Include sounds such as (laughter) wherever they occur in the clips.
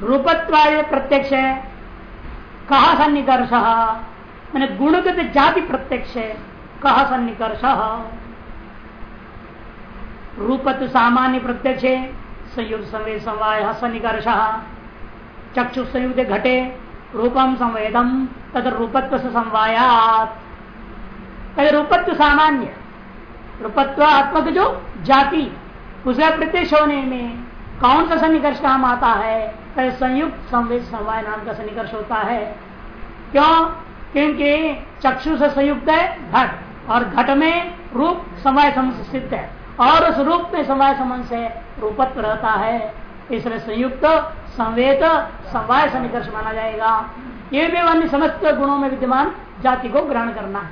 रूपत्वाय प्रत्यक्ष है। कहा सन्निकर्ष? मैंने गुणगत जाति प्रत्यक्ष है। कहा सन्निकर्ष? रूपत्व सामान्य प्रत्यक्ष है। संयुक्त संवेद समवाय सन्निकर्ष। चक्षु संयुक्त घटे। रूपम संवेदम तद रूपत्व से समवायात। रूपत्व सामान्य। रूपत्व आत्मक जो जाति उसका प्रत्यक्ष होने में कौन सा सन्निकर्ष काम आता है? संयुक्त संवेद समवाय नाम का सन्निकर्ष होता है। क्यों? क्योंकि चक्षु से संयुक्त है, घट। और घट में रूप समय सिद्ध है। और उस रूप में समय संबंध से रूपत्व रहता है। इसलिए संयुक्त संवेद समवाय सन्निकर्ष माना जाएगा। ये भी अन्य समस्त गुणों में विद्यमान जाति को ग्रहण करना है।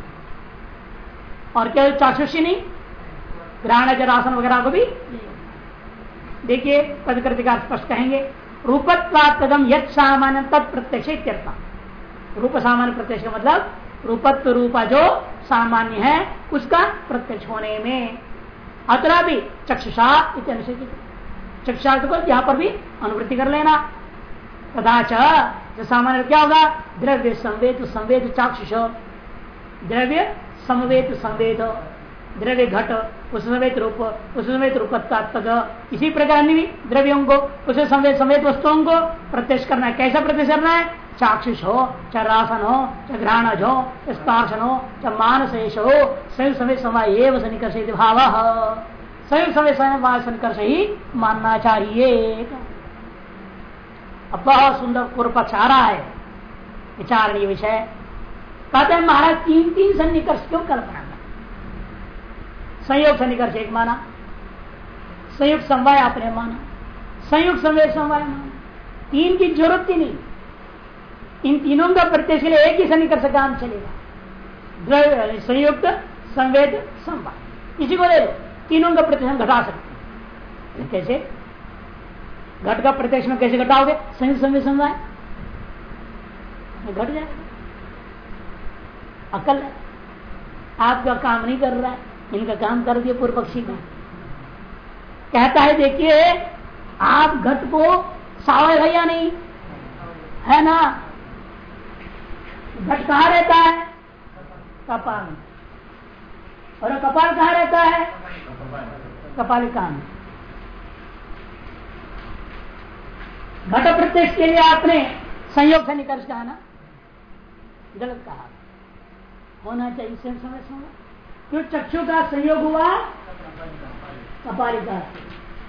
और केवल चाक्षुषी नहीं? ग्रहण जरासन वगैरह को भी? देखिए पदकृतिका स्पष्ट कहेंगे। रूपत्वात्म यद सामान्य तत्प्रत्यक्ष रूप सामान्य प्रत्यक्ष का मतलब रूपत्व रूपा जो सामान्य है उसका प्रत्यक्ष होने में। अतरा भी चक्षुषा अनुसूचित चक्षुषा को यहाँ पर भी अनुवृत्ति कर लेना। कदाच जो सामान्य क्या होगा? द्रव्य संवेद संवेद चाक्षुष। द्रव्य समवेत संवेद। द्रव्य घट उस समेत रूप उस समेत रूपत्वात्मक, इसी प्रकार भी द्रव्यों को उसे समेत समेत वस्तुओं को प्रत्यक्ष करना है। कैसा प्रत्यक्ष करना है? चाक्षुष हो, चाहे रासन हो, चाहे घ्राणज हो स्पर्शन हो, चाहे मानसेश हो, संयुक्त समय समय एवं सन्निकर्ष भाव। संयुक्त समय समय सन्निकर्ष ही मानना चाहिए अब बहुत सुंदर पूर्व पक्ष आ रहा है। विचारणीय विषय। कहते हैं, महाराज तीन तीन सन्निकर्ष क्यों कल्पना संयोग सन्निकर्ष एक माना। संयुक्त समवाय आपने माना। संयुक्त संवेद समवाय माना। तीन की ज़रूरत ही नहीं। इन तीनों का प्रत्यक्ष एक ही सन्निकर्ष काम चलेगा। संयुक्त, संवेद, समवाय। इसी को ले लो। तीनों का प्रत्यक्ष घटा सकते हैं। कैसे? घट का प्रत्यक्ष में कैसे घटाओगे? संयुक्त संवेद समवाय। घट जाएगा। अकल है। आपका काम नहीं कर रहा है। इनका काम कर दिया पूर्व पक्षी का। कहता है, देखिए, आप घट को सावय है या नहीं? है ना। घट कहा रहता है? कपाल। और कपाल कहा रहता है? कपाल में घट प्रत्यक्ष के लिए आपने संयोग से निकर्ष कहा ना? गलत कहा। होना चाहिए समय समय क्यों चक्षु का संयोग हुआ, कपालिका।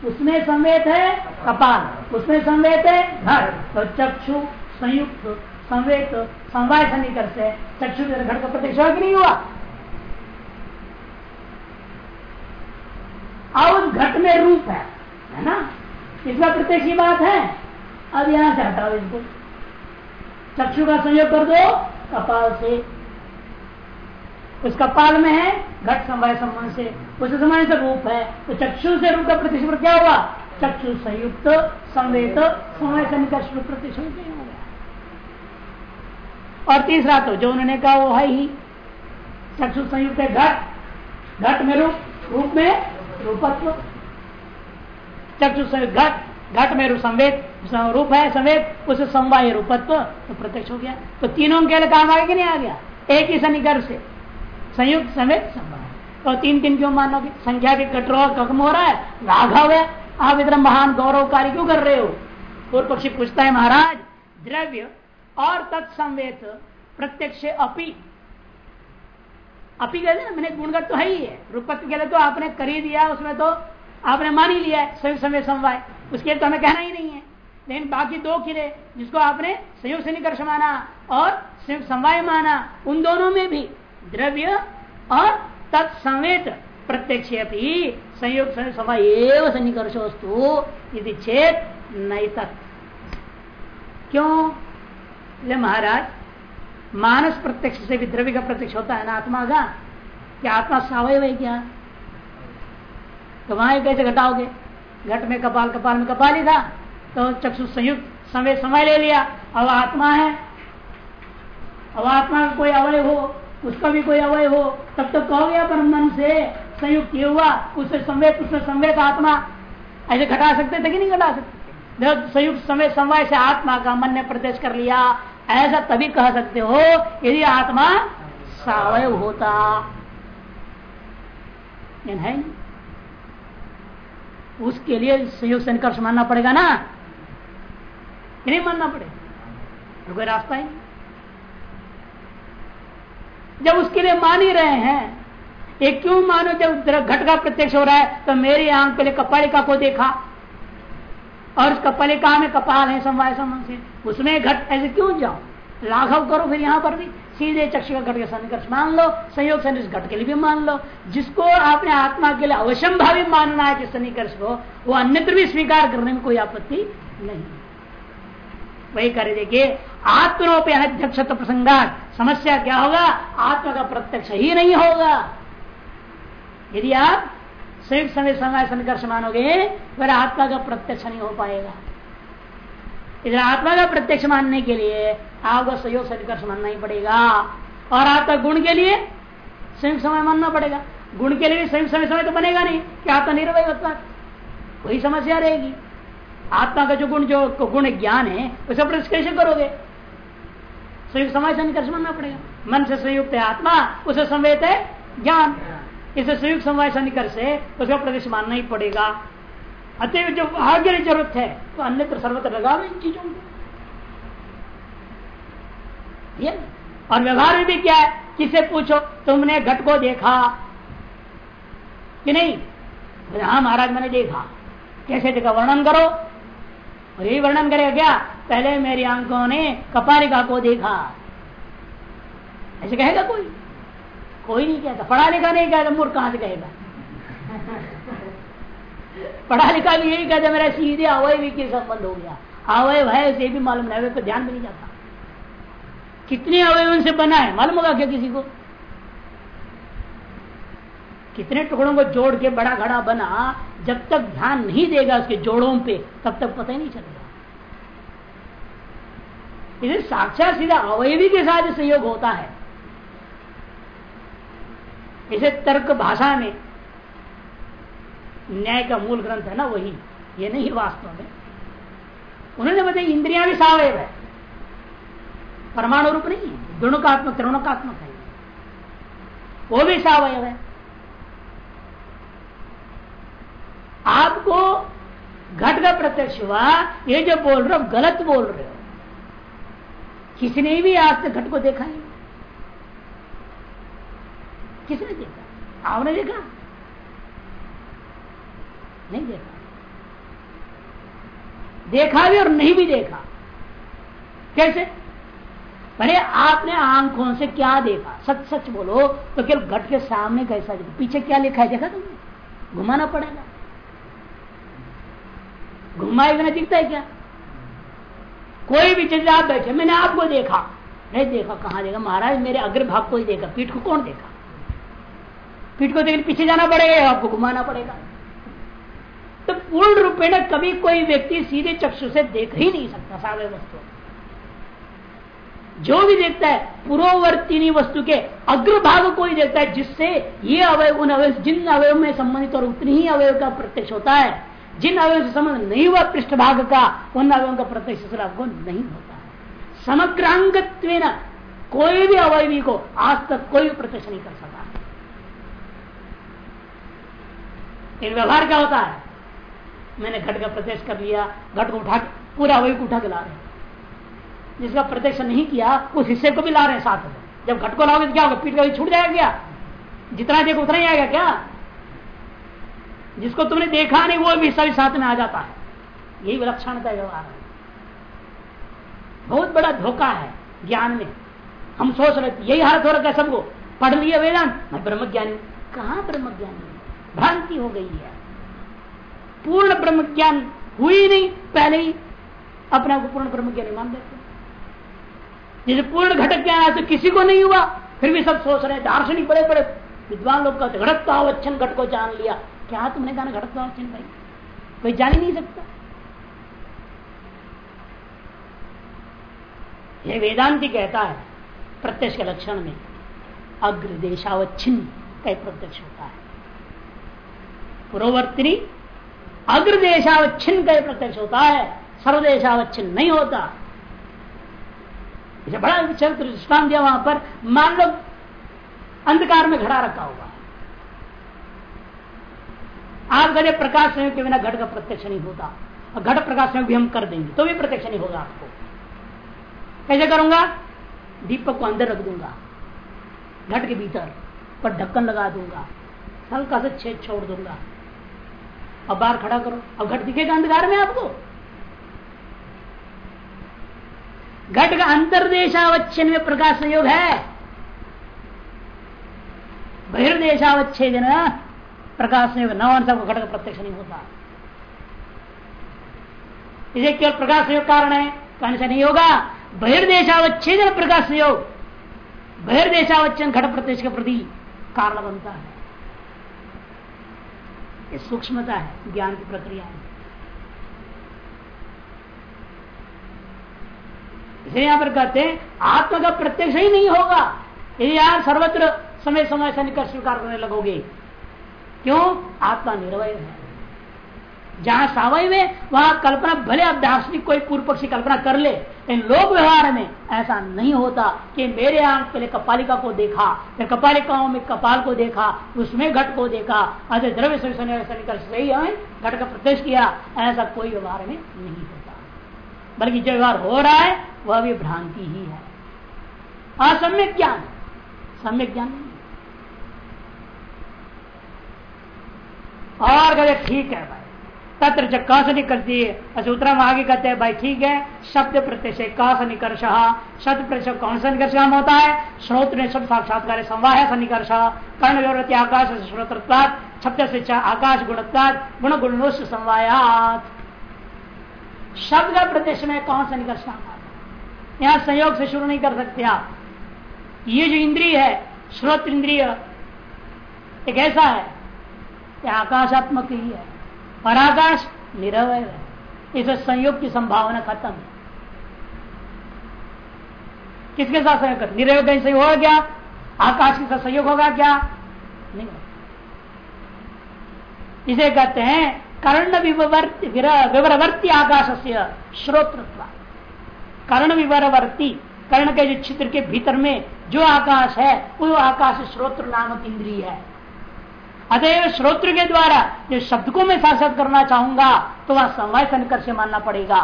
उसमें संवेद है कपाल। उसमें संवेद है घर। तो चक्षु संयुक्त, संवेद, समवाय सन्निकर से चक्षु के घट का प्रत्यक्ष नहीं हुआ? और उस घट में रूप है है ना? इसका प्रत्यक्ष ही बात है। अब यहाँ से हटाओ इसको। चक्षु का संयोग कर दो, कपाल से उस कपाल में है, घट समय संबंध से। उस समय से रूप है। तो चक्षु से रूप का प्रतिशत क्या हुआ? चक्षु संयुक्त संवेद समय हो गया और तीसरा तो जो उन्होंने कहा वो है ही। चक्षु संयुक्त है, घट। घट में रूप रूप में रूपत्व। चक्षु संयुक्त, घट। घट में रूप संवेद रूप है संवेद उसे समवाय रूपत्व तो प्रत्यक्ष हो गया। तो तीनों के लिए काम आ गया कि नहीं आ गया? एक ही सन्निकर्ष से। संयुक्त समेत संभव। तो तीन तीन क्यों मानोगे? संख्या के कटरो कम हो रहा है। राघव है। आप इतना महान गौरवकारी क्यों कर रहे हो? पूर्व पक्षी पूछता है, महाराज, द्रव्य और तत्संवेद प्रत्यक्ष अपी अपी कहते ना, मैंने गुणगत तो है ही है। रूपत्व के लिए तो आपने कर ही दिया, उसमें तो आपने मान ही लिया है। संयुक्त समय समवाय। उसके तो हमें कहना ही नहीं है। लेकिन बाकी दो किले जिसको आपने संयुक्त निकर्ष माना और संयुक्त समवाय माना, उन दोनों में भी द्रव्य और तत्समेत प्रत्यक्ष संयोग समय सन्निकर्ष वस्तु यदि चेत नहीं तक क्यों? ले महाराज, मानस प्रत्यक्ष से भी द्रव्य का प्रत्यक्ष होता है ना आत्मा का? क्या आत्मा सवय है क्या? तो वहाँ कैसे घटाओगे? घट में कपाल कपाल में कपाल ही था तो चक्षु संयुक्त समय समय ले लिया। अब आत्मा है। अब आत्मा का कोई अवय हो उसका भी कोई अवय हो, तब तो कहोगे अपन मन से संयुक्त ये हुआ उससे संवेद उससे संवेद आत्मा। ऐसे घटा सकते थे कि नहीं घटा सकते? संयुक्त समय समय से आत्मा का मन ने प्रदेश कर लिया, ऐसा तभी कह सकते हो, यदि आत्मा सवय होता। है उसके लिए संयुक्त संकर्ष मानना पड़ेगा ना? नहीं मानना पड़ेगा। कोई रास्ता ही जब उसके लिए मान ही रहे हैं। ये क्यों मानो जब घट का प्रत्यक्ष हो रहा है तो मेरी आँख पहले कपालिका को देखा? और उस कपालिका में कपाल है समवाय संबंध से? उसमें घट, ऐसे क्यों जाओ लाघव करो फिर यहाँ पर भी। सीधे चक्ष का घट के सन्निकर्ष मान लो, संयोग सन्निकर्ष घट के लिए भी मान लो। जिसको आपने आत्मा के लिए अवश्यम भावी मानना है जिस सन्निकर्ष को, वो अन्यत्र भी स्वीकार करने में कोई आपत्ति नहीं। वही करे देखिए आत्मनोपे अध्यक्ष प्रसंगात समस्या क्या होगा? आत्मा का प्रत्यक्ष ही नहीं होगा। यदि आप संयुक्त समय समय संघर्ष मानोगे, फिर आत्मा का प्रत्यक्ष नहीं हो पाएगा। इधर आत्मा का प्रत्यक्ष मानने के लिए आपको सहयोग संघर्ष मानना ही पड़ेगा। और आपका गुण के लिए संयुक्त समय मानना पड़ेगा। गुण के लिए भी संयुक्त समय समय तो बनेगा नहीं, क्या आत्मा निर्वय होता वही समस्या रहेगी। आत्मा का जो गुण जो गुण ज्ञान है, उसे प्रतिष्ठ करोगे। संयुक्त समय से निकर्ष मानना पड़ेगा। मन से संयुक्त है आत्मा, उसे संवेद है ज्ञान। इसे संयुक्त समय निकर्ष से उसका प्रदेश मानना ही पड़ेगा। अतः जो आगे ज़रूरत है तो अन्यत्र सर्वत्र लगा इन चीज़ों को। और व्यवहार में भी क्या है? किसे पूछो? तुमने घट को देखा कि नहीं? हाँ महाराज, मैंने देखा। कैसे देखा? वर्णन करो। और यही वर्णन करेगा क्या? पहले मेरी आँखों ने कपालिका को देखा। ऐसे कहेगा कोई? कोई नहीं कहता। पढ़ा लिखा नहीं कहता, मूर्ख कहाँ से कहेगा। पढ़ा लिखा भी यही कहता, मेरा सीधे अवय भी के संबंध हो गया। अवय है उसे भी मालूम नहीं पर ध्यान भी नहीं जाता। कितने अवय उनसे बना है, मालूम होगा क्या किसी को? कितने टुकड़ों को जोड़ के बड़ा घड़ा बना, जब तक ध्यान नहीं देगा उसके जोड़ों पे, तब तक पता ही नहीं चलेगा। इसे साक्षात सीधा अवयवी के साथ सहयोग होता है। इसे तर्क भाषा में न्याय का मूल ग्रंथ है ना वही, ये नहीं वास्तव में। उन्होंने बताया इंद्रिया भी सावयव है। परमाणु रूप नहीं है, गुणकात्मक त्रिणुकात्मक है। वो भी सावयव है। आपको घट का प्रत्यक्ष हुआ, ये जो बोल रहे हो, गलत बोल रहे हो किसी ने भी आज तक घट को देखा नहीं किसने देखा? आपने देखा? नहीं देखा। देखा भी और नहीं भी देखा। कैसे? पहले आपने आँखों से क्या देखा? सच सच बोलो तो केवल घट के सामने कैसा देखा? पीछे क्या लिखा है? देखा तुमने? घुमाना पड़ेगा। घुमाए बिना दिखता है क्या? कोई भी चीज़ आप बैठे, मैंने आपको देखा। नहीं देखा, कहा देखा? महाराज, मेरे अग्रभाग को ही देखा। पीठ को कौन देखा? पीठ को देखने पीछे जाना पड़ेगा आपको घुमाना पड़ेगा? तो पूर्ण रूपेण कभी कोई व्यक्ति सीधे चक्षु से देख ही नहीं सकता सावे वस्तु। जो भी देखता है पूर्ववर्ती वस्तु के अग्रभाग को ही देखता है, जिससे ये अवय, उन अवय, जिन अवयव में संबंधित और उतनी ही अवयव का प्रत्यक्ष होता है जिन अवयव से संबंध नहीं हुआ पृष्ठभाग का, उन अवयवों का प्रत्यक्ष आपको नहीं होता। समग्रांगत्व कोई भी अवयवी को आज तक कोई भी प्रत्यक्ष नहीं कर इन व्यवहार क्या होता है? मैंने घट का प्रत्यक्ष कर लिया, घट को उठा पूरा वही को उठा के ला रहे जिसका प्रत्यक्ष नहीं किया, उस हिस्से को भी ला रहे हैं साथ जब घट को लाओगे तो क्या होगा? पीठ का भी छूट जाएगा क्या? जितना देखो उतना ही आएगा क्या? जिसको तुमने देखा नहीं, वो भी हिस्सा भी साथ में आ जाता है। यही विलक्षणता व्यवहार है। बहुत बड़ा धोखा है ज्ञान में। हम सोच रहे थे, यही हालत हो रहा है सबको। पढ़ लिया वेदांत। मैं ब्रह्म ज्ञानी कहा ब्रह्म ज्ञानी भ्रांति हो गई है। पूर्ण ब्रह्म ज्ञान हुई नहीं, पहले ही अपने आप को पूर्ण ब्रह्म ज्ञान मान देते जैसे पूर्ण घटक ज्ञान तो किसी को नहीं हुआ, फिर भी सब सोच रहे दार्शनिक बड़े बड़े विद्वान लोग कहते घटत्वावच्छन घट को जान लिया। क्या तुमने कहा घटत्वावच्छन भाई? कोई जान ही नहीं सकता। यह वेदांति कहता है, प्रत्यक्ष के लक्षण में अग्रदेशावच्छिन्न का प्रत्यक्ष होता है। पूर्ववर्ती अग्रदेशावच्छिन्न का प्रत्यक्ष होता है, सर्वदेशावच्छिन्न नहीं होता। बड़ा दृष्टान दिया वहाँ पर मान लो अंधकार में घड़ा रखा होगा आप कहते प्रकाश संयोग के बिना घट का प्रत्यक्ष नहीं होता। और घट प्रकाश संयोग भी हम कर देंगे तो भी प्रत्यक्ष नहीं होगा आपको। कैसे करूँगा? दीपक को अंदर रख दूँगा। घट के भीतर पर ढक्कन लगा दूँगा। हल्का से छेद छोड़ दूँगा। अब बाहर खड़ा करो। अब घट दिखेगा अंधकार में आपको? घट का अंतर्देशावच्छेद में प्रकाश संयोग है। बहिर्देशावच्छेद प्रकाश संयोग नवन सबको घट का प्रत्यक्ष नहीं होता। इसे केवल प्रकाश संयोग कारण है कहने से नहीं होगा। बहिर्देशावच्छेद प्रकाश संयोग बहिर्देशावच्छेद घट प्रत्यक्ष के प्रति कारण बनता है। ये सूक्ष्मता है, ज्ञान की प्रक्रिया है। इसलिए यहाँ पर कहते हैं, आत्मा का प्रत्यक्ष ही नहीं होगा। यदि आप सर्वत्र समय समय से निकट स्वीकार करने लगोगे क्यों? आत्मा निर्वय है। जहाँ सावय में, वहाँ कल्पना, भले आप दार्शनिक कोई पूर्व पक्षी कल्पना कर ले, लेकिन लोक व्यवहार में ऐसा नहीं होता कि मेरे आँख पहले कपालिका को देखा फिर कपालिकाओं में कपाल को देखा, उसमें घट को देखा अरे द्रव्य निकल सही हमें घट का प्रत्यक्ष किया, ऐसा कोई व्यवहार में नहीं होता। बल्कि जो व्यवहार हो रहा है, वह भी भ्रांति ही है। असम्यक ज्ञान। सम्यक ज्ञान नहीं। और कहते, ठीक है भाई। तत्र जब क से निकलती। है उत्तरा में आगे कहते हैं, भाई ठीक है। शब्द प्रत्यक्ष क से निकर्ष। शब्द प्रत्यक्ष कौन सा निकर्ष काम होता है? श्रोत ने शब्द साक्षात्कार संवाह सन्निकर्ष कर्ण विवृत्ति आकाश से श्रोतत्वाद शब्द से आकाश गुणत्वाद गुण गुणोश संवायात। शब्द प्रत्यक्ष में कौन सा निकर्ष काम यहाँ संयोग से शुरू नहीं कर सकते आप। ये जो इंद्रिय है, श्रोत इंद्रिय, एक ऐसा है आकाशात्मक ही है। और आकाश निरवय है। इसे संयोग की संभावना खत्म है। किसके साथ संयोग निरवय कहीं संयोग होगा क्या आकाश के साथ संयोग होगा क्या? नहीं इसे कहते हैं कर्ण विवरवर्ती आकाश से श्रोत्र कर्ण विवरवर्ती, कर्ण के जो चित्र के भीतर में जो आकाश है, वो आकाश श्रोत्र नामक इंद्रिय है। अतएव श्रोत्र के द्वारा जो शब्द को मैं साक्षात करना चाहूँगा तो वह समय संकर से मानना पड़ेगा।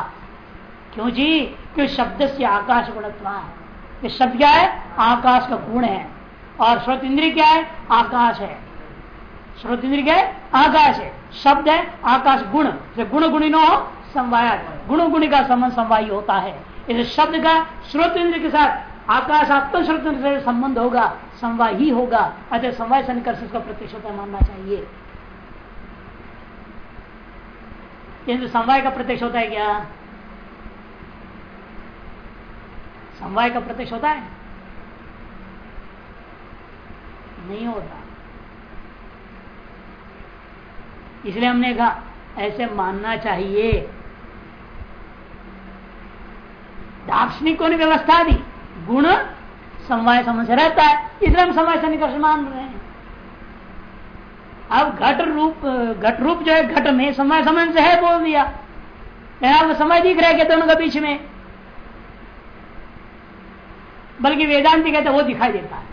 क्यों जी? क्यों शब्द से आकाश गुणत्व है। ये शब्द क्या है? आकाश का गुण है। और श्रोत इंद्रिय क्या है? आकाश है। श्रोत इंद्रिय क्या है? आकाश है। शब्द है आकाश गुण। गुण गुणिनो समवाय गुण गुणी का संबंध समवायी होता है। इस शब्द का श्रोत इंद्र के साथ आकाश आत्म श्रोत से संबंध होगा, समवाय ही होगा, अतः समवाय संकर्ष उसका प्रत्यक्ष होता मानना चाहिए। समवाय का प्रत्यक्ष होता है क्या? समवाय का प्रत्यक्ष होता है? नहीं होता। इसलिए हमने कहा, ऐसे मानना चाहिए। दार्शनिकों ने व्यवस्था दी। गुण समवाय समझ रहता है इसलिए हम समवाय से निकर्ष मान रहे हैं। अब घट रूप घट रूप जो है, घट में समय समय से है बोल दिया। आपको समय दिख रहा दोनों के बीच में। बल्कि वेदांति कहते वो दिखाई देता है।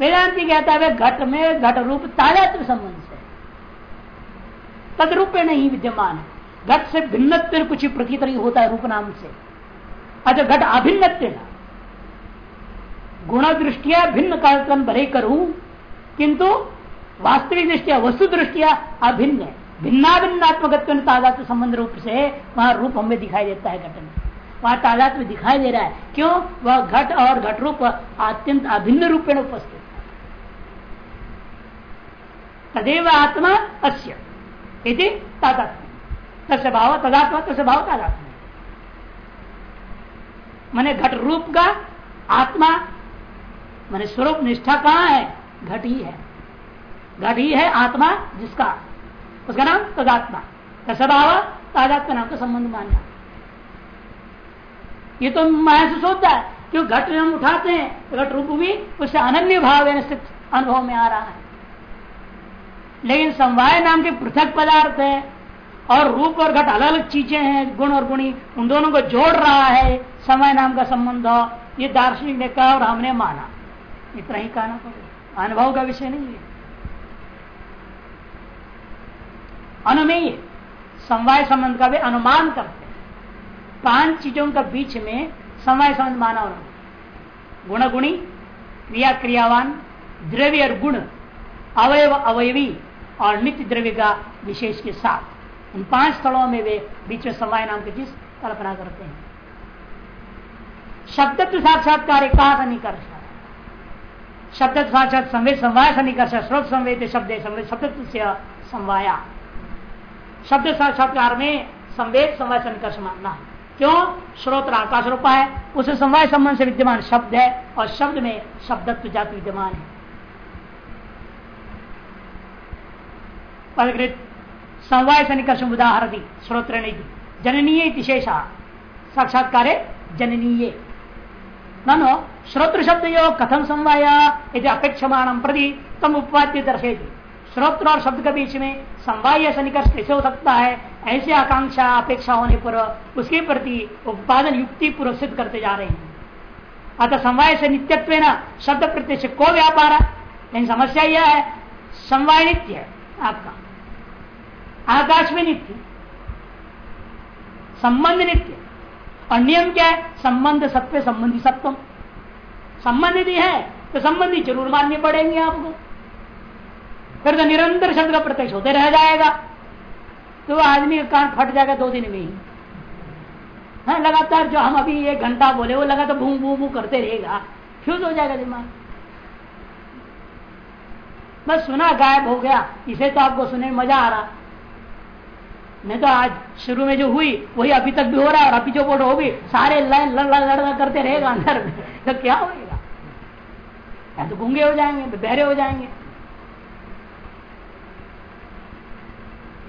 वेदांति कहता है घट में घट रूप तादात्म संबंध से तद नहीं विद्यमान है। घट से भिन्न कुछ प्रतीत होता है रूप नाम से। अच्छा घट अभिन्न गुण दृष्टिया भिन्न कार्यक्रम भले करूँ, किंतु वास्तविक दृष्टिया, वस्तु दृष्टिया अभिन्न है। भिन्ना भिन्नात्मक संबंध रूप से वहाँ रूप हमें दिखाई देता है घटन। वहाँ तादात्म दिखाई दे रहा है। क्यों? वह घट और घट रूप अत्यंत अभिन्न रूप में उपस्थित तदेव आत्मा तस्य भाव तदात्मा, तस्य भाव तादात्म मैंने घट रूप का आत्मा मैंने स्वरूप निष्ठा कहाँ है? घट ही है। घट ही है आत्मा जिसका। उसका नाम तदात्मा। स्वभाव तादात्मा नाम का संबंध मानना। ये तो महसूस होता है क्यों घट हम उठाते हैं तो घट रूप भी उससे अनन्य भाव स्थित अनुभव में आ रहा है। लेकिन समवाय नाम के पृथक पदार्थ है और रूप और घट अलग अलग चीज़ें हैं, गुण और गुणी, उन दोनों को जोड़ रहा है समय नाम का संबंध। ये दार्शनिक ने कहा और हमने माना। इतना ही कहना पड़ेगा अनुभव का विषय नहीं है। अनुमेय, समवाय संबंध का भी अनुमान करते हैं। पाँच चीज़ों का बीच में समय संबंध माना उन्होंने गुण गुणी क्रिया क्रियावान द्रव्य और गुण, अवयव अवयवी और नित्य द्रव्य का विशेष के साथ। उन पाँच स्थलों में वे बीच में समय नाम की चीज़ कल्पना करते हैं। शब्द साक्षात्कार कहा था निकर्ष शब्द संवेद संवाय से निकर्ष स्रोत संवेद शब्द शब्द संवाया। शब्द साक्षात्कार में संवेद संवाय से निकर्ष मानना क्यों? श्रोत्र आकाश रूपा है। उसे समवाय संबंध से विद्यमान शब्द है और शब्द में शब्दत्व जाति विद्यमान है। पदकृत समवाय से निकर्ष उदाहरण दी श्रोत्र जननीय विशेषा साक्षात्कार जननीय। नो श्रोत्र शब्द यो कथम समवाया यदि अपेक्षमाण प्रति तम उपवाद्य दर्शेगी श्रोत्र और शब्द के बीच में समवाय से निकर्ष कैसे हो सकता है ऐसी आकांक्षा, अपेक्षा होने पर उसके प्रति उत्पादन युक्ति पूर्व सिद्ध करते जा रहे हैं। अतः समवाय से नित्यत्व न शब्द प्रत्यक्ष को व्यापार? है लेकिन समस्या यह है समवाय नित्य है आपका। आकाश में नित्य। संबंध नित्य। और नियम क्या है? संबंध सत्य संबंधी सत्वम। संबंध यदि है तो संबंधी ज़रूर मानने पड़ेंगे आपको। फिर तो निरंतर शब्द का प्रत्यक्ष होते रह जाएगा। तो आदमी का कान फट जाएगा दो दिन में ही। हाँ लगातार जो हम अभी एक घंटा बोले, वो लगा तो भू भू भू करते रहेगा। फ्यूज हो जाएगा दिमाग। बस सुना, गायब हो गया। इसे तो आपको सुने मज़ा आ रहा। नहीं तो आज शुरू में जो हुई, वही अभी तक भी हो रहा है, और अभी जो बोलो वो भी सारे लाइन लड़ लड़ करते रहेगा अंदर में। तो क्या होगा या तो गूँगे हो जाएँगे बहरे हो जाएँगे।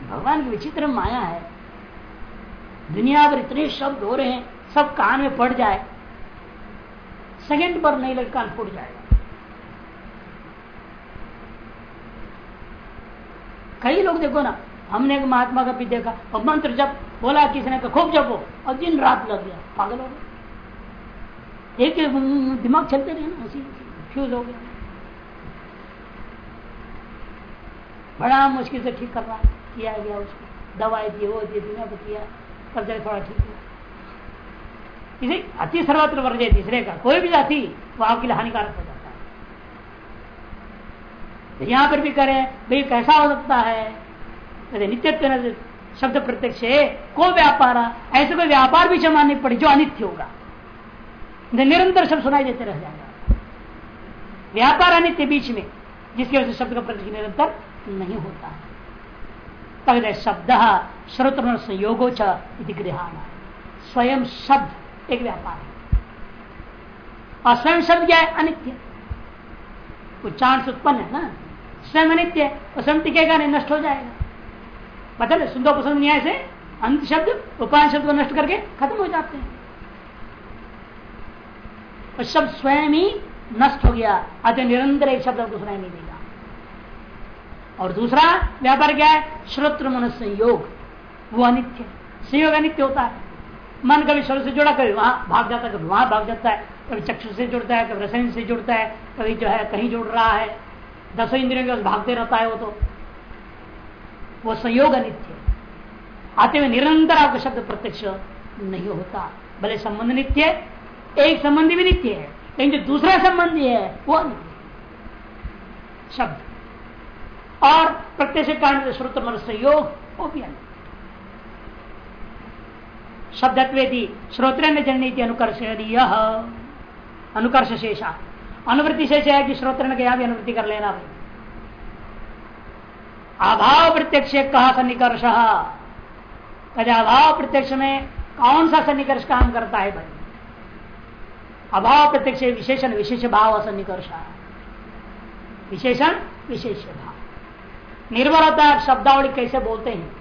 भगवान की विचित्र माया है। दुनिया पर इतने शब्द हो रहे हैं, सब कान में पड़ जाए। सेकंड पर नहीं लगे, कान फूट जाएगा। कई लोग देखो ना, हमने एक महात्मा का भी देखा, और मंत्र जब बोला किसी ने खूब जपो, और दिन रात लग गया, पागल हो गया एक दिमाग चलते रहे ना उसी फ्यूज हो गया बड़ा मुश्किल से ठीक कर रहा किया गया उसको। दवाई दी, वो दी, दुनिया को किया तब जाए थोड़ा ठीक हुआ। इसे अति सर्वत्र वर्ग तीसरे का कोई भी जाति, वो आपके लिए हानिकारक हो जाता है। यहाँ पर भी करें भाई, कैसा हो सकता है? नित्य शब्द प्रत्यक्ष को व्यापार, ऐसे कोई व्यापार भी माननी पड़ी, जो अनित्य होगा। निरंतर शब्द सुनाई देते रह जाएगा। व्यापार अनित्य बीच में, जिसकी वजह से शब्द का प्रत्यक्ष निरंतर नहीं होता। तगद शब्द श्रोत्र संयोगो गृहान स्वयं शब्द एक व्यापार है। और स्वयं शब्द क्या है? अनित्य। उच्चारण से उत्पन्न है ना? स्वयं अनित्य। है स्वयं टिकेगा नहीं नष्ट हो जाएगा। मतलब सुंदर पसंद न्याय से अंत शब्द उपाय शब्द को नष्ट करके खत्म हो जाते हैं। और शब्द स्वयं ही नष्ट हो गया। अतः निरंतर एक शब्द को सुनाई नहीं देगा। और दूसरा, व्यापार क्या है? श्रोत्र मन संयोग। वो अनित्य। संयोग अनित्य होता है। मन कभी स्वर से जुड़ा, कभी वहाँ भाग जाता है, कभी वहाँ भाग जाता है, कभी चक्षु से जुड़ता है, कभी रसायन से जुड़ता है, कभी जो है कहीं जुड़ रहा है। दसों इंद्रियों के भागते रहता है वो तो। वो संयोग अनित्य। आते हुए निरंतर आपका शब्द प्रत्यक्ष नहीं होता। भले संबंध नित्य, एक संबंधी भी नित्य है। लेकिन जो दूसरा संबंधी है, वो शब्द। और प्रत्यक्ष कारण श्रुत मन संयोग वो भी अन्य शब्दत्वेदी श्रोत्र में जननीति अनुकर्ष अनुकर्ष शेषा अनुवृत्ति शेष है कि श्रोत्र ने यहाँ भी अनुवृत्ति कर लेना भाई। अभाव प्रत्यक्ष कहा सन्निकर्ष। अभाव प्रत्यक्ष में कौन सा सन्निकर्ष काम करता है भाई? अभाव प्रत्यक्ष विशेषण विशेष भाव सन्निकर्ष विशेषण विशेष भाव निर्भर होता है शब्दावली कैसे बोलते हैं?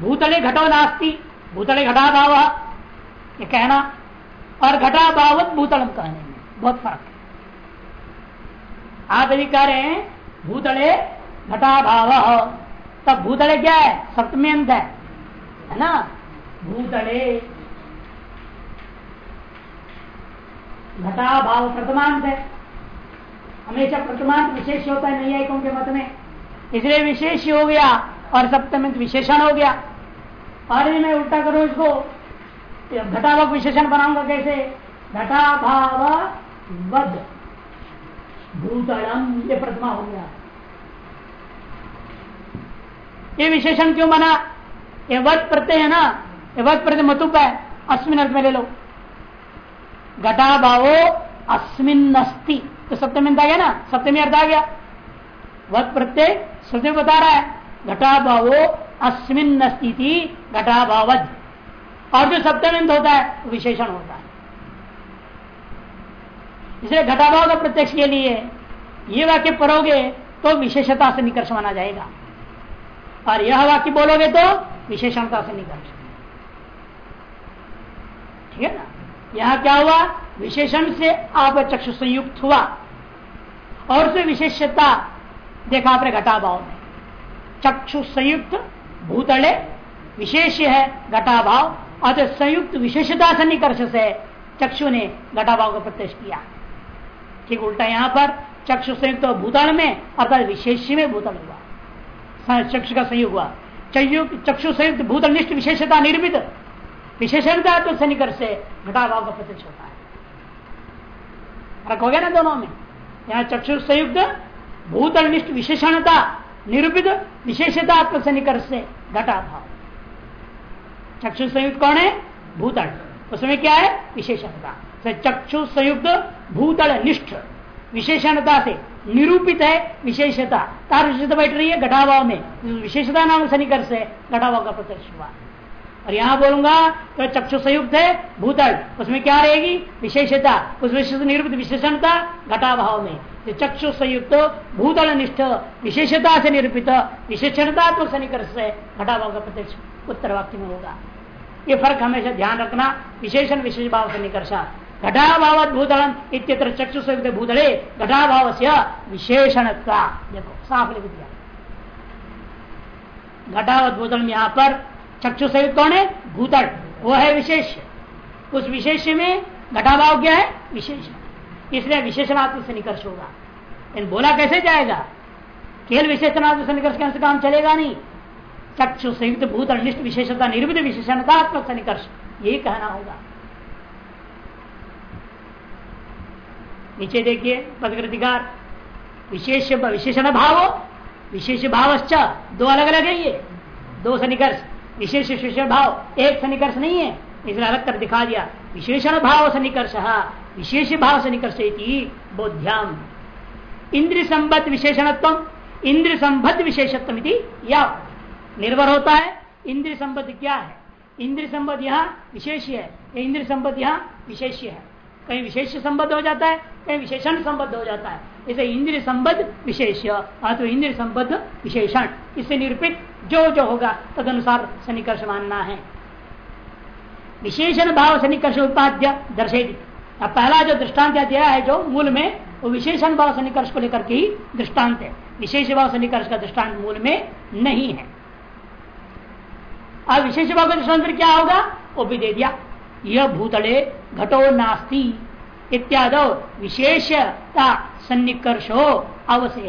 भूतले घटो नास्ती, भूतले घटा भाव ये कहना, और घटा भावत भूतलम कहने में। बहुत फ़र्क है। आप यदि कह रहे हैं, भूतले घटा भाव तब भूतले क्या है? सप्तमी अंत है ना? भूतड़े घटा भाव प्रथमांत है। हमेशा प्रथमांत विशेष होता है, नहीं है के मत में। इसलिए विशेष हो गया और सप्तमित विशेषण हो गया। और मैं उल्टा करूँ इसको। घटाभाव विशेषण बनाऊँगा कैसे? घटा भाव वध भूतलम, ये प्रतिमा हो गया। ये विशेषण क्यों बना? ये वध प्रत्यय है ना? ये वध प्रत्यय मतुप है। अस्मिन अर्थ में ले लो। घटा भावो अस्मिन अस्ति तो सप्तमी आ गया ना? सप्तमी अर्थ आ गया। वध प्रत्यय सत्य बता रहा है घटा भावो अस्मिन अस्ति घटा भावध और जो सप्तमिंत होता है विशेषण होता है। इसलिए घटाभाव का प्रत्यक्ष के लिए ये वाक्य पढ़ोगे तो विशेषता से निकर्ष माना जाएगा। और यह वाक्य बोलोगे तो विशेषणता से निकर्ष। ठीक है ना? यहाँ क्या हुआ? विशेषण से आप चक्षु संयुक्त हुआ। और उसे विशेषता देखा आपने घटाभाव में। चक्षु संयुक्त भूतले विशेष है घटाभाव। अतः संयुक्त विशेषता से निकर्ष से चक्षु ने घटाभाव का प्रत्यक्ष किया। ठीक उल्टा यहाँ पर चक्षु संयुक्त भूतल में, अर्थात विशेष में भूतल हुआ। चक्षु का संयुक्त हुआ। चक्षु संयुक्त भूतल निष्ठ विशेषता निर्मित विशेषणता तो सनिकर से घटाभाव का प्रत्यक्ष होता है। रखोगे ना दोनों में। यहाँ चक्षु संयुक्त भूतल निष्ठ विशेषणता निरूपित, विशेषता सनिकर से घटाभाव चक्षु संयुक्त कौन है? भूतल उसमें क्या है? विशेषणता। चक्षु संयुक्त भूतल निष्ठ विशेषणता से निरूपित है विशेषता। तार विशेषता बैठ रही है घटाभाव में। विशेषता नाम सनिकर से घटाभाव का प्रत्यक्ष हुआ। और यहाँ बोलूँगा तो चक्षु संयुक्त है, भूतल। उसमें क्या रहेगी? विशेषता। उस विशेष निरूपित विशेषणता घटाभाव में। तो चक्षु संयुक्त भूतल निष्ठ विशेषता से निरूपित विशेषणता तो सनिकर से घटाभाव का प्रत्यक्ष उत्तर वाक्य में होगा। ये फ़र्क हमेशा ध्यान रखना, विशेषण, विशेष भाव से निकर्षा। घटाभाव भूतलम इत्यत्र चक्षु संयुक्त भूतले घटाभाव से विशेषणता देखो, साफ़ लिख दिया। घटावत भूतल यहाँ पर चक्षु संयुक्त कौन है? भूतल। वो है विशेष। उस विशेष में घटाभाव क्या है? विशेष। इसलिए विशेषणात्मक से निकर्ष होगा। इन बोला कैसे जाएगा? केवल विशेषणात्मक से निकर्ष के काम चलेगा नहीं। चक्षु संयुक्त भूत अनिष्ट विशेषता निर्मित विशेषणतात्मक से निकर्ष। यही कहना होगा। नीचे देखिए पदकृतिकार विशेष विशेषण भाव। विशेष भावश्च। दो अलग अलग है ये। दो सनिकर्ष विशेष विशेषण भाव एक सनिकर्ष नहीं है। इसलिए अलग कर दिखा दिया। विशेषण भाव सनिकर्ष विशेष भाव सनिकर्ष बोध्याम। इंद्र संबद्ध विशेषणत्व इंद्र संबद्ध विशेषत्व या। निर्भर होता है इंद्र संबद्ध क्या है। इंद्र संबद्ध यहाँ विशेष है इंद्र संबद्ध यहाँ विशेष है। कहीं विशेष संबद्ध हो जाता है, कहीं विशेषण संबद्ध हो जाता है। इसे इंद्र संबद्ध विशेष अथवा इंद्र संबद्ध विशेषण। इससे निरूपित जो जो होगा तद अनुसार सनिकर्ष मानना है। विशेषण भाव सनिकर्ष उपाध्य दर्शेगी पहला जो दृष्टांत दिया है जो मूल में, वो विशेषण भाव सनिकर्ष को लेकर के ही दृष्टांत है। विशेष भाव सनिकर्ष का दृष्टांत मूल में नहीं है। अब विशेष भाव का दृष्टांत क्या होगा? वो भी दे दिया। यह भूतले घटो नास्ती। इत्याद विशेषता सन्निकर्षो अवश्य।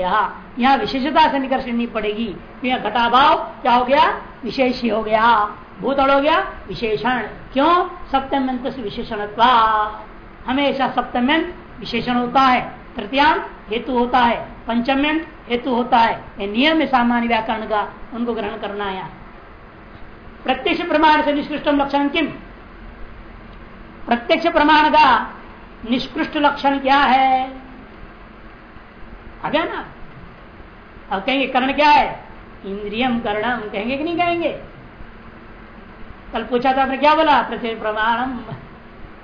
यहाँ विशेषता सन्निकर्ष नहीं पड़ेगी। तो घटाभाव क्या हो गया? विशेष हो गया। भूतल हो गया, विशेषण। क्यों? सप्तम्यंत विशेषण हमेशा सप्तम्यंत विशेषण होता है। तृतीयांत हेतु होता है। पंचम्यंत हेतु होता है। ये नियम है सामान्य व्याकरण का उनको ग्रहण करना है। प्रत्यक्ष प्रमाण से निष्कृष्टम लक्षण किम? प्रत्यक्ष प्रमाण का निष्कृष्ट लक्षण क्या है? आ गया ना? अब कहेंगे, कर्ण क्या है? इंद्रियम कर्णम, कहेंगे कि नहीं कहेंगे? कल पूछा था आपने क्या बोला? प्रत्यक्ष प्रमाणम।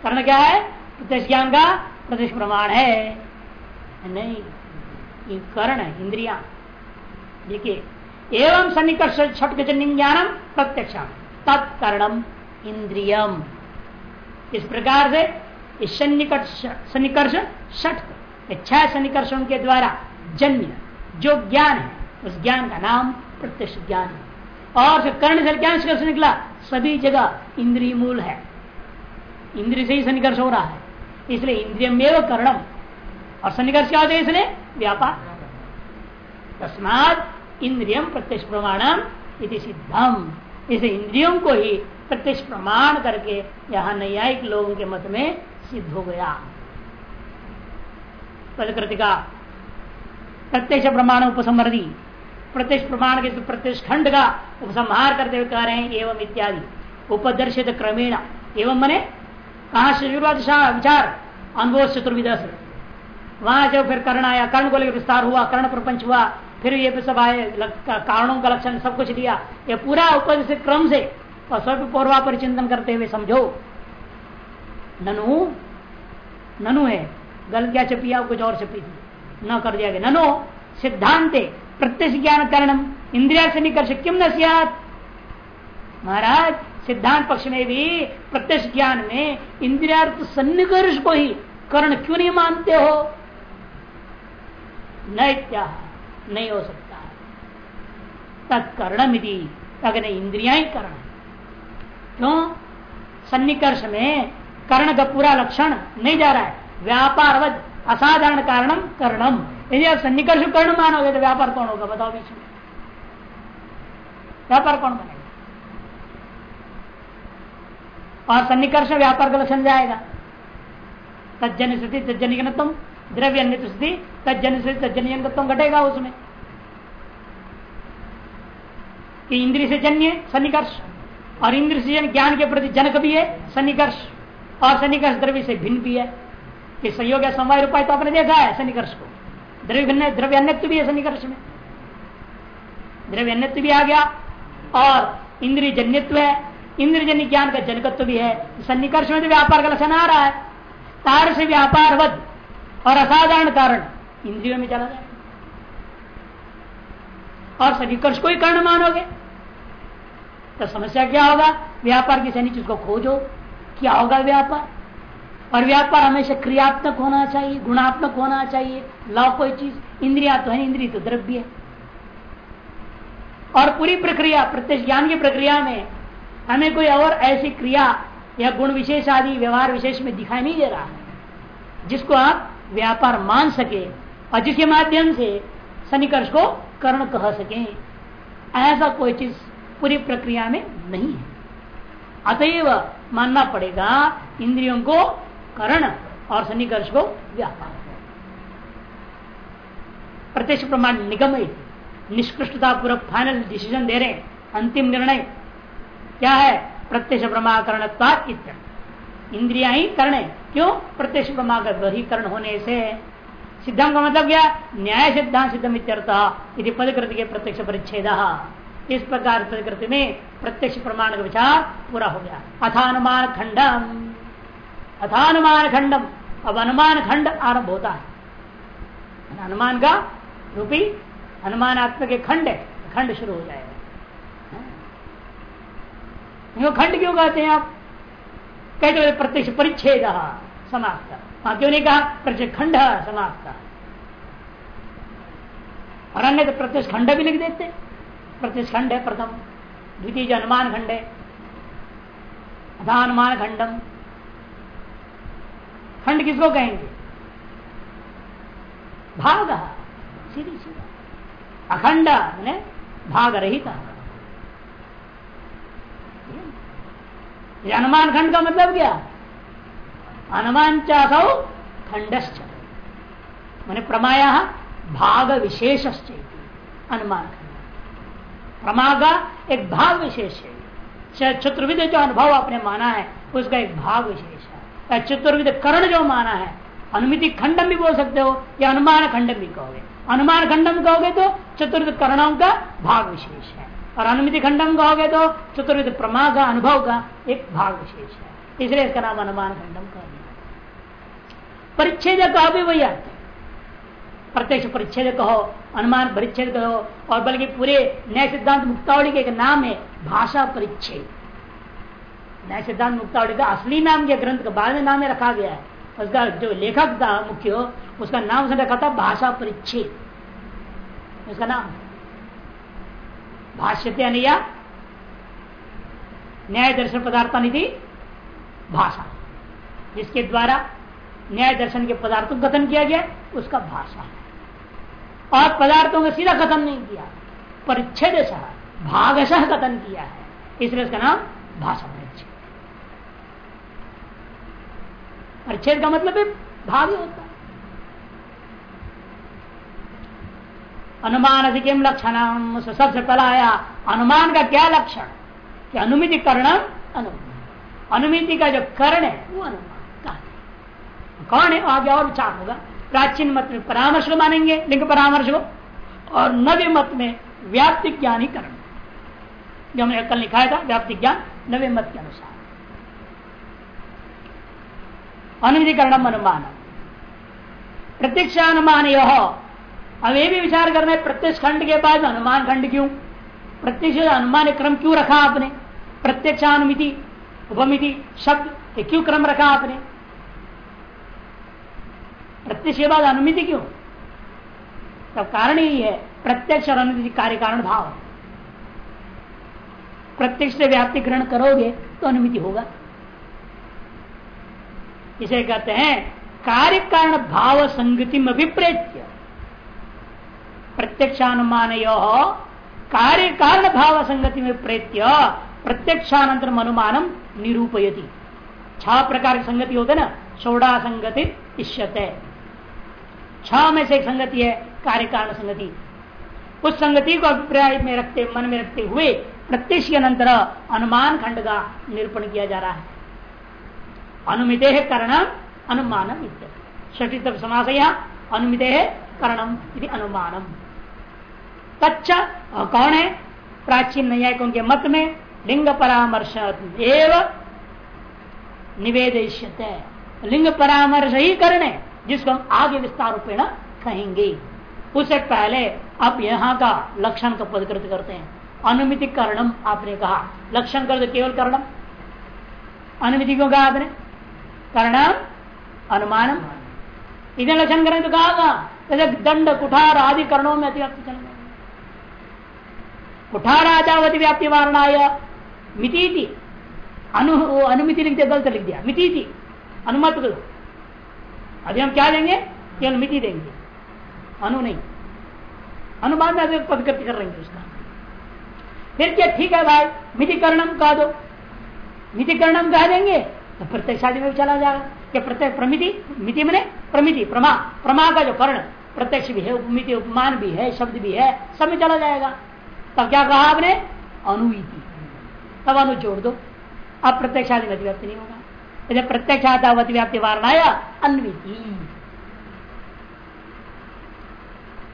कर्ण क्या है? प्रत्यक्ष ज्ञान का प्रत्यक्ष प्रमाण है। नहीं कर्ण इंद्रिया। देखिए, एवं सन्निकर्ष छठ ज्ञानम प्रत्यक्ष तत्कर्णम, इंद्रियम। इस प्रकार से सन्निकर्ष छठ छह सन्निकर्षों के द्वारा जन्य, जो ज्ञान है, उस ज्ञान का नाम प्रत्यक्ष ज्ञान है। और कर्ण से क्या निष्कर्ष निकला? सभी जगह इंद्रिय मूल है। इंद्रिय से ही सन्निकर्ष हो रहा है। इसलिए इंद्रिय में कर्णम। और सन्निकर्ष क्या होता है इसलिए? व्यापार। तस्मात इंद्रियम प्रत्यक्ष प्रमाणम इति सिद्धम। इसे इंद्रियों को ही प्रत्यक्ष प्रमाण करके यहाँ नैयायिक लोगों के मत में सिद्ध हो गया। का प्रत्यक्ष प्रमाण उपसमृद्धि प्रत्यक्ष प्रमाण के प्रत्यक्ष खंड का उपसंहार करते हुए कह रहे हैं, एवं इत्यादि। उपदर्शित क्रमेण। एवं मने, कहा शुरुआत विचार? अनुभव चतुर्विद वहाँ जब फिर कर्ण आया, कर्ण को लेकर विस्तार हुआ, कर्ण प्रपंच हुआ, फिर ये सब आए कारणों का लक्षण सब कुछ लिया ये पूरा उपदर्शित क्रम से और सब पूर्वा परिचिंतन करते हुए समझो। ननु ननु है। गल क्या छपिया कुछ और छपी थी। न कर दिया गया। ननो, सिद्धांत प्रत्यक्ष ज्ञान कारणम इंद्रिया से निकर्ष, किम न महाराज, सिद्धांत पक्ष में भी प्रत्यक्ष ज्ञान में इंद्रियार्थ सन्निकर्ष को ही कर्ण क्यों नहीं मानते हो? नैत्या, नहीं हो सकता। तत्कर्ण मिधि अग्नि इंद्रिया ही कर्ण। क्यों? सन्निकर्ष में कर्ण का पूरा लक्षण नहीं जा रहा है। व्यापार असाधारण कारणम कर्णम। यदि आप सन्निकर्ष कर्ण मानोगे तो व्यापार कौन होगा? बताओ बीच में। व्यापार कौन बनेगा? और सन्निकर्ष व्यापार का लक्षण जाएगा। तजन स्थिति तजनिकनत्म द्रव्य अन्य स्थिति तजन स्थिति तजनिकनत्म घटेगा उसमें। कि इंद्रिय से जन्य सन्निकर्ष। और इंद्र से जन ज्ञान के प्रति जनक भी है सन्निकर्ष। और सन्निकर्ष द्रव्य से भिन्न भी है। कि संयोग या समवाय रूपाय तो आपने देखा है सन्निकर्ष को। द्रव्य भिन्न, द्रव्य अन्यत्व भी है सन्निकर्ष में। द्रव्य अन्यत्व भी आ गया और इंद्रिय जन्यत्व है। इंद्रजन्य ज्ञान का जनकत्व भी है। सन्निकर्ष में तो व्यापार का लक्षण आ रहा है। तार से व्यापार और असाधारण कारण इंद्रियों में चला जाए। और सन्निकर्ष को ही कारण मानोगे। तो समस्या क्या होगा? व्यापार की सैनिक चीज़ को खोजो। क्या होगा व्यापार? और व्यापार हमेशा क्रियात्मक होना चाहिए, गुणात्मक होना चाहिए। लाओ कोई चीज़, इंद्रिया तो है, इंद्रिय तो द्रव्य है। और पूरी प्रक्रिया, प्रत्यक्ष ज्ञान की प्रक्रिया में हमें कोई और ऐसी क्रिया या गुण विशेष आदि, व्यवहार विशेष में दिखाई नहीं दे रहा है, जिसको आप व्यापार मान सके और जिसके माध्यम से सन्निकर्ष को कर्ण कह सके। ऐसा कोई चीज़ पूरी प्रक्रिया में नहीं है। अतएव मानना पड़ेगा, इंद्रियों को करण और सन्निकर्ष को व्यापार प्रत्यक्ष प्रमाण निगम निष्कृष्टता पूर्वक फाइनल डिसीज़न दे रहे अंतिम निर्णय। क्या है? प्रत्यक्ष प्रमाकरण इंद्रिया ही करण क्यों? प्रत्यक्ष प्रमाकरण होने से। सिद्धांत का मतलब क्या? न्याय सिद्धांत सिद्ध यदि पदकृति के प्रत्यक्ष परिच्छेद। इस प्रकार प्रकृति में प्रत्यक्ष प्रमाण का विचार पूरा हो गया। अथानुमान खंडम। अथानुमान खंडम। अब अनुमान खंड आरंभ होता है। अनुमान का रूपी अनुमानात्मक खंड खंड शुरू हो जाएगा। क्यों खंड क्यों कहते हैं आप? कहते प्रत्यक्ष परिच्छेद समाप्त वहाँ क्यों नहीं कहा? प्रत्यक्ष खंड समाप्त और अन्य तो प्रत्यक्ष खंड भी लिख देते प्रत्यक्ष खंड है प्रथम। द्वितीय अनुमान खंड है। अनुमान खंडम। खंड किसको कहेंगे? भाग। सीधी सीधा अखंड भाग रहित। अनुमान खंड का मतलब क्या? अनुमान चाहो खंडश्च। मैंने प्रमाया, भाग विशेष अनुमान प्रमा का एक भाग विशेष है। चतुर्विद जो अनुभव आपने माना है, उसका एक भाग विशेष है। चतुर्विद करण जो माना है, अनुमिति खंडम भी बोल सकते हो, या अनुमान खंडम भी कहोगे। अनुमान खंडम कहोगे तो चतुर्विद करणों का भाग विशेष है। और अनुमिति खंडम कहोगे तो चतुर्विध प्रमा का अनुभव का एक भाग विशेष है। इसलिए इसका नाम अनुमान खंडम कह दिया परिच्छेद का भी वही अर्थ है। प्रत्यक्ष परिच्छेद कहो, अनुमान परिच्छेद कहो, और बल्कि पूरे न्याय सिद्धांत मुक्तावली के एक नाम है, भाषा परिच्छेद। न्याय सिद्धांत मुक्तावली का असली नाम के ग्रंथ का बाद में नाम रखा गया है। उसका जो लेखक था, मुख्य, उसका नाम उसने रखा था भाषा परिच्छेद। उसका नाम भाष्यते अनिया, न्याय दर्शन पदार्थ निधि, भाषा। जिसके द्वारा न्याय दर्शन के पदार्थों कथन किया गया, उसका भाषा। है और पदार्थों का सीधा कथन नहीं किया परिच्छेद भागशः कथन किया है। इसलिए उसका नाम भाषा परिच्छेद। परिच्छेद का मतलब भाग होता है अनुमान अधिकम लक्षण सबसे पहला आया, अनुमान का क्या लक्षण? कि अनुमिति कर्ण अनुमिति का जो कर्ण है, वो अनुमान। कौन है? आगे और विचार होगा। प्राचीन मत में परामर्श मानेंगे, लिंग परामर्श को, और नव्य मत में व्याप्ति ज्ञानी करण जो हमने कल लिखाया था, व्याप्ति ज्ञान, नवे मत के अनुसार। अनुविधिकरण अनुमान प्रत्यक्ष अनुमान यह अब ये भी विचार करना है, प्रत्यक्ष खंड के बाद अनुमान खंड क्यों? प्रत्यक्ष अनुमान क्रम क्यों रखा आपने? प्रत्यक्षानुमिति, उपमिति, शब्द क्यों क्रम रखा आपने? प्रत्यक्ष के बाद अनुमिति क्यों? तब कारण यही है, प्रत्यक्ष और अनुमिति कार्य कारण भाव। प्रत्यक्ष से व्याप्ति ग्रहण करोगे तो अनुमिति होगा। इसे कहते हैं, कार्य कारण भाव संगति में अभिप्रेत्य। प्रत्यक्षानुमान यो कार्य कारण भाव संगति में प्रेत्य प्रत्यक्षानंतर अनुमानम निरूपयति। छह प्रकार की संगति होते ना, षोड़ा संगति, इष्यते। छह में से एक संगति है कार्य कारण संगति। उस संगति को अभिप्राय में रखते, मन में रखते हुए प्रत्यक्ष के अंतर अनुमान खंड का निरूपण किया जा रहा है। अनुमिते है करणम अनुमान षठी तक समास अनुमिते है करणम अनुमानम। कच्चा कौन है? प्राचीन न्यायिकों के मत में लिंग परामर्श एवं निवेदिष्यते लिंग परामर्श ही करने जिसको हम आगे विस्तार रूपेण कहेंगे। उससे पहले आप यहाँ का लक्षण का पदकृत करते हैं। अनुमिति कर्णम आपने कहा। लक्षण कर दो केवल कर्णम? अनुमिति क्यों कहा आपने? कर्णम? अनुमानम। इधर लक्षण करें तो कहा जैसे दंड, कुठार आदि कर्णों में अतिव्याप्ति चल कुठार आचावती व्याप्ति वारणाय मिति अनु अनुमिति लिख दिया, गलत लिख दिया। मिति अनुमत अभी हम क्या देंगे केवल मिति देंगे। अनु नहीं। अनुमान में अभी पदकृत कर रहे उसका। फिर क्या ठीक है भाई? मितिकरणम कह दो। मितिकरणम कह देंगे तो प्रत्यक्ष आदि में भी चला जाएगा। क्या प्रत्यक्ष प्रमिति? मिति मैंने? प्रमिति, प्रमा। प्रमा का जो कर्ण, प्रत्यक्ष भी है उपमिति उपमान भी है, शब्द भी है, सब में चला जाएगा। तब क्या कहा आपने? अनुति तब अनु जोड़ दो। अब प्रत्यक्ष आदि व्यक्त नहीं होगा। यदि प्रत्यक्ष आता व्याप्ति वारणा अन्विति।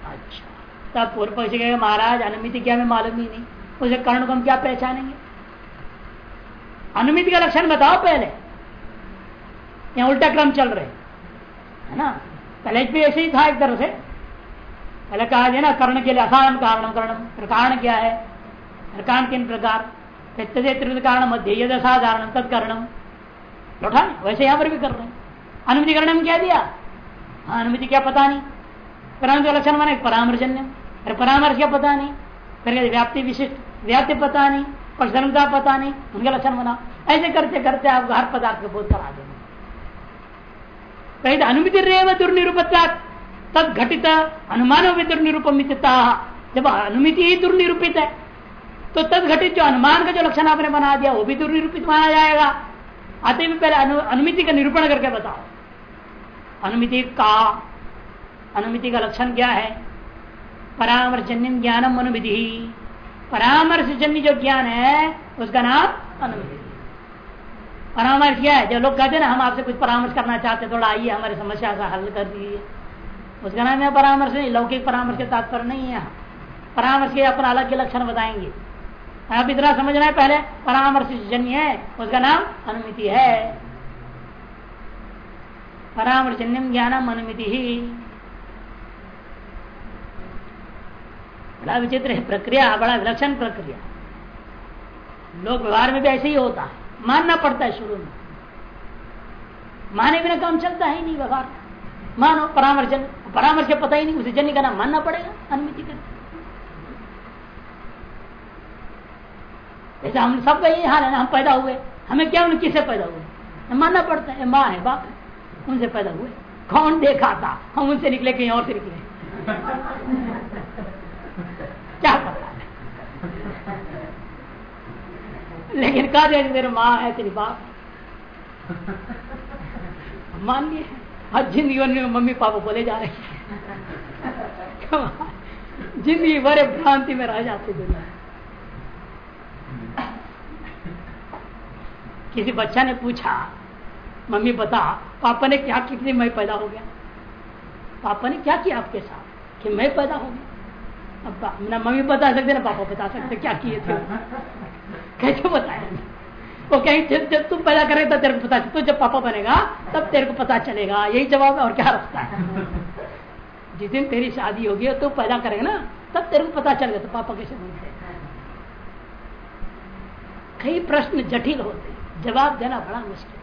अच्छा। तब पूर्व पक्ष महाराज, अनुमिति क्या हमें मालूम ही नहीं। उसे कर्ण को हम क्या पहचानेंगे? अनुमिति का लक्षण बताओ पहले। यहाँ उल्टा क्रम चल रहे है ना? पहले भी ऐसे ही था एक तरह से। पहले कहा जाए ना, कर्ण के लिए असारण कारण कर्ण कारण क्या है? कारण किन प्रकार? कारण मध्य यद असाधारण तत्कारणम। लौटा वैसे यहाँ पर भी कर रहे हैं। अनुमति करने में क्या दिया? हाँ अनुमति क्या पता नहीं। का लक्षण माना परामर्शन्य। अरे परामर्श क्या पता नहीं? फिर व्याप्ति विशिष्ट। व्याप्ति पता नहीं पक्षधर्मता पता नहीं, उनके लक्षण बना। ऐसे करते करते आपको हर पदार्थ को बोध करा देंगे। कहीं तो अनुमति रेव दुर्निरूपता तद घटित अनुमान दुर्निरूपमितता जब अनुमिति ही दुर्निरूपित है तो तद घटित जो अनुमान का जो लक्षण आपने बना दिया, वो भी दुर्निरूपित माना जाएगा। भी पहले अनु, अनुमिति का निरूपण करके बताओ। अनुमिति का अनुमिति का लक्षण क्या है? परामर्शजन्य ज्ञानम अनुमिति। परामर्शजन्य जो ज्ञान है उसका नाम अनुमिति। परामर्श क्या है? जो लोग कहते हैं ना हम आपसे कुछ परामर्श करना चाहते थोड़ा आइए हमारी समस्या का हल कर दीजिए। उसका नाम है परामर्श नहीं लौकिक परामर्श के तात्पर्य नहीं है परामर्श के अपना अलग के लक्षण बताएँगे। आप इतना समझना है, पहले परामर्श जन्य है, उसका नाम अनुमिति है। परामर्शन्यम ज्ञानम अनुमिति। ही बड़ा विचित्र है प्रक्रिया, बड़ा विलक्षण प्रक्रिया। लोग व्यवहार में भी ऐसे ही होता है। मानना पड़ता है शुरू में। माने बिना काम चलता ही नहीं व्यवहार। मानो परामर्श परामर्श पता ही नहीं, उसे जन्य का नाम मानना पड़ेगा, अनुमिति करके। जैसे हम सब यही हाल है ना, हम पैदा हुए। हमें क्या उन्हें किसे पैदा हुए? मानना पड़ता है माँ है, बाप है। उनसे पैदा हुए। कौन देखा था? हम उनसे निकले, कहीं और से निकले। (laughs) क्या पता? लेकिन कहा दे मेरे माँ है, तेरी बाप (laughs) मान लिए आज ज़िंदगी में मम्मी पापा बोले जा रहे हैं। (laughs) ज़िंदगी भरे भ्रांति में रह जाती दुनिया किसी बच्चा ने पूछा मम्मी बता पापा ने क्या कितनी मैं पैदा हो गया? पापा ने क्या किया आपके साथ कि मैं पैदा हो गया? अब ना मम्मी बता सकते ना पापा बता सकते क्या किए थे? (laughs) कैसे बताया वो कहीं जब जब तुम पैदा करेगा तब तेरे को पता तो जब पापा बनेगा तब तेरे को पता चलेगा। यही जवाब है और क्या रखता है? (laughs) जिस दिन तेरी शादी होगी तो पैदा करेगा ना तब तेरे को पता चलेगा तो पापा कैसे बनते कई प्रश्न जटिल होते जवाब देना बड़ा मुश्किल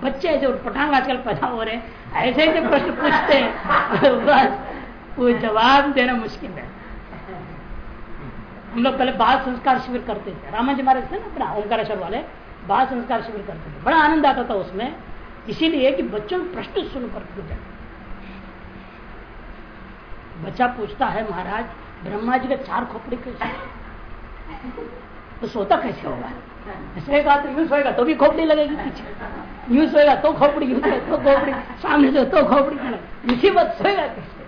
बच्चे जो पटांग आजकल पैदा हो रहे ऐसे ऐसे प्रश्न पूछते हैं। बस, वो जवाब देना मुश्किल है। हम लोग पहले बाल संस्कार शिविर करते थे। रामा जी महाराज थे ना अपना, ओंकारेश्वर वाले, बाल संस्कार शिविर करते थे। बड़ा आनंद आता था उसमें, इसीलिए कि बच्चों में प्रश्न सुन कर बच्चा पूछता है, महाराज, ब्रह्मा जी का चार खोपड़ी कैसे? तो सोता कैसे होगा? सोएगा तो यूँ सोएगा तो भी खोपड़ी लगेगी पीछे। यूँ सोएगा तो खोपड़ी यूँ तो खोपड़ी, सामने से तो खोपड़ी इसी बात सोएगा कैसे?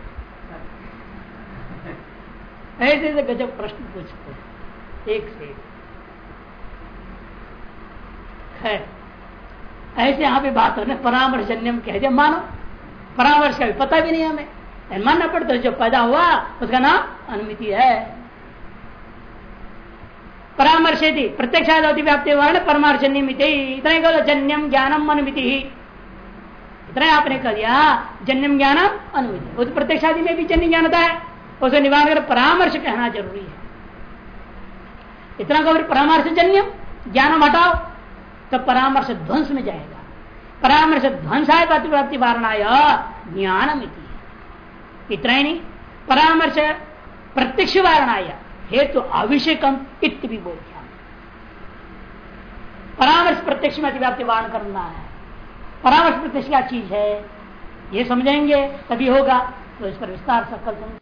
ऐसे ऐसे गजब प्रश्न पूछते एक से है ऐसे यहाँ भी बात हो परामर्श जन्यम कह दिया। मानो, परामर्श का भी पता भी नहीं हमें। मानना पड़ता है, जो पैदा हुआ, उसका नाम अनुमिति है। परामर्श थी प्रत्यक्ष व्याप्ति वर्ण परमार्शन्यमिति इतना कहो जन्यम ज्ञानम अनुमिति। इतना आपने कह दिया जन्यम ज्ञानम अनुमिति। वो तो प्रत्यक्ष आदि में भी जन्य ज्ञानता है। उसे निवारण कर परामर्श कहना ज़रूरी है। इतना कहो परामर्श जन्यम ज्ञानम हटाओ तो परामर्श ध्वंस में जाएगा। परामर्श ध्वंसाय प्रतिप्राप्ति वारणाय ज्ञानम इतना ही नहीं, परामर्श प्रत्यक्ष वारणाय। हेतु तो अभिषेकम इत भी बोल परामर्श प्रत्यक्ष में अतिव्याप्ति वारण करना है। परामर्श प्रत्यक्ष क्या चीज़ है? ये समझेंगे, तभी होगा। तो इस पर विस्तार सकल समझ